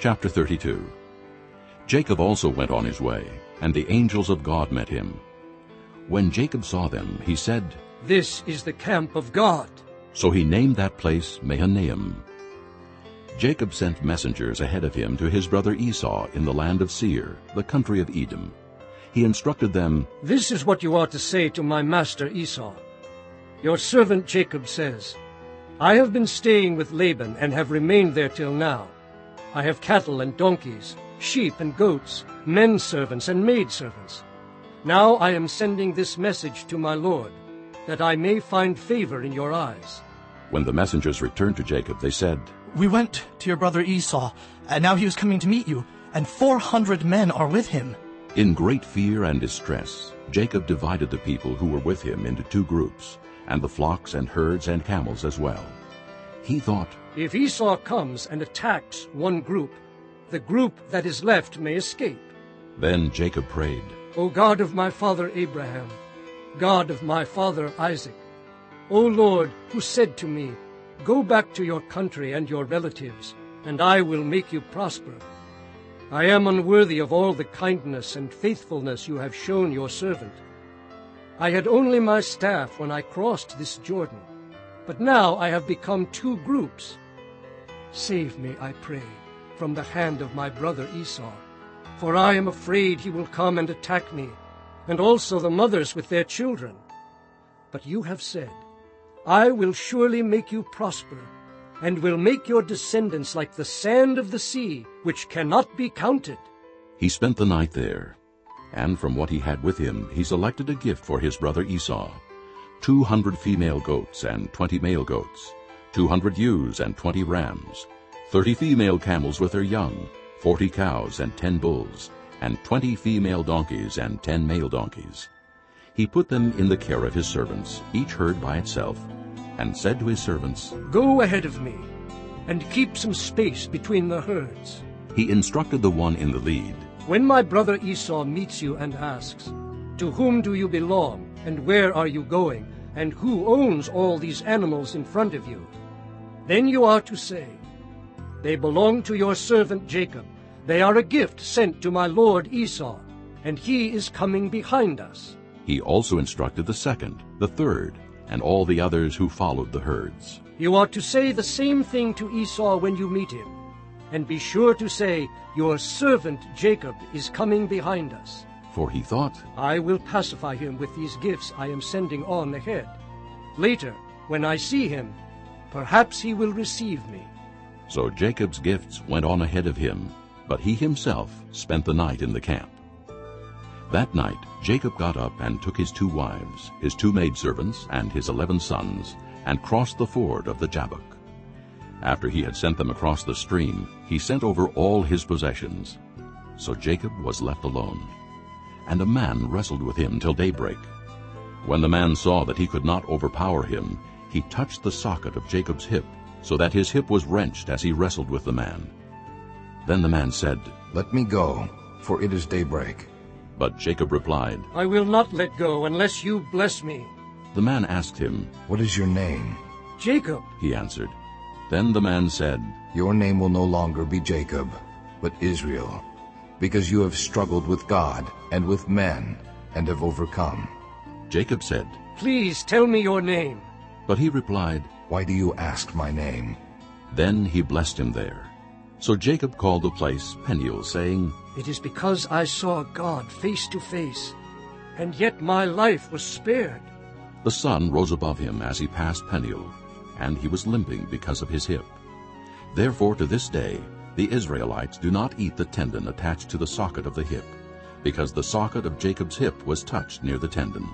Chapter 32 Jacob also went on his way, and the angels of God met him. When Jacob saw them, he said, This is the camp of God. So he named that place Mahanaim. Jacob sent messengers ahead of him to his brother Esau in the land of Seir, the country of Edom. He instructed them, This is what you are to say to my master Esau. Your servant Jacob says, I have been staying with Laban and have remained there till now. I have cattle and donkeys, sheep and goats, men servants and maid servants. Now I am sending this message to my lord, that I may find favor in your eyes. When the messengers returned to Jacob, they said, We went to your brother Esau, and now he is coming to meet you, and four hundred men are with him. In great fear and distress, Jacob divided the people who were with him into two groups, and the flocks and herds and camels as well. He thought, If Esau comes and attacks one group, the group that is left may escape. Then Jacob prayed, O God of my father Abraham, God of my father Isaac, O Lord, who said to me, Go back to your country and your relatives, and I will make you prosper. I am unworthy of all the kindness and faithfulness you have shown your servant. I had only my staff when I crossed this Jordan, but now I have become two groups. Save me, I pray, from the hand of my brother Esau, for I am afraid he will come and attack me, and also the mothers with their children. But you have said, I will surely make you prosper, and will make your descendants like the sand of the sea, which cannot be counted. He spent the night there, and from what he had with him he selected a gift for his brother Esau, two hundred female goats and twenty male goats, two hundred ewes and twenty rams, thirty female camels with their young, forty cows and ten bulls, and twenty female donkeys and ten male donkeys. He put them in the care of his servants, each herd by itself, and said to his servants, Go ahead of me, and keep some space between the herds. He instructed the one in the lead, When my brother Esau meets you and asks, To whom do you belong, and where are you going, and who owns all these animals in front of you? Then you are to say, They belong to your servant Jacob. They are a gift sent to my lord Esau, and he is coming behind us. He also instructed the second, the third, and all the others who followed the herds. You are to say the same thing to Esau when you meet him, and be sure to say, Your servant Jacob is coming behind us. For he thought, I will pacify him with these gifts I am sending on ahead. Later, when I see him, perhaps he will receive me. So Jacob's gifts went on ahead of him, but he himself spent the night in the camp. That night Jacob got up and took his two wives, his two maidservants, and his eleven sons, and crossed the ford of the Jabbok. After he had sent them across the stream, he sent over all his possessions. So Jacob was left alone. And a man wrestled with him till daybreak. When the man saw that he could not overpower him, he touched the socket of Jacob's hip, so that his hip was wrenched as he wrestled with the man. Then the man said, Let me go, for it is daybreak. But Jacob replied, I will not let go unless you bless me. The man asked him, What is your name? Jacob, He answered. Then the man said, Your name will no longer be Jacob, but Israel, because you have struggled with God and with men and have overcome. Jacob said, please tell me your name. But he replied, Why do you ask my name? Then he blessed him there. So Jacob called the place Peniel, saying, It is because I saw God face to face, and yet my life was spared. The sun rose above him as he passed Peniel, and he was limping because of his hip. Therefore to this day the Israelites do not eat the tendon attached to the socket of the hip, because the socket of Jacob's hip was touched near the tendon.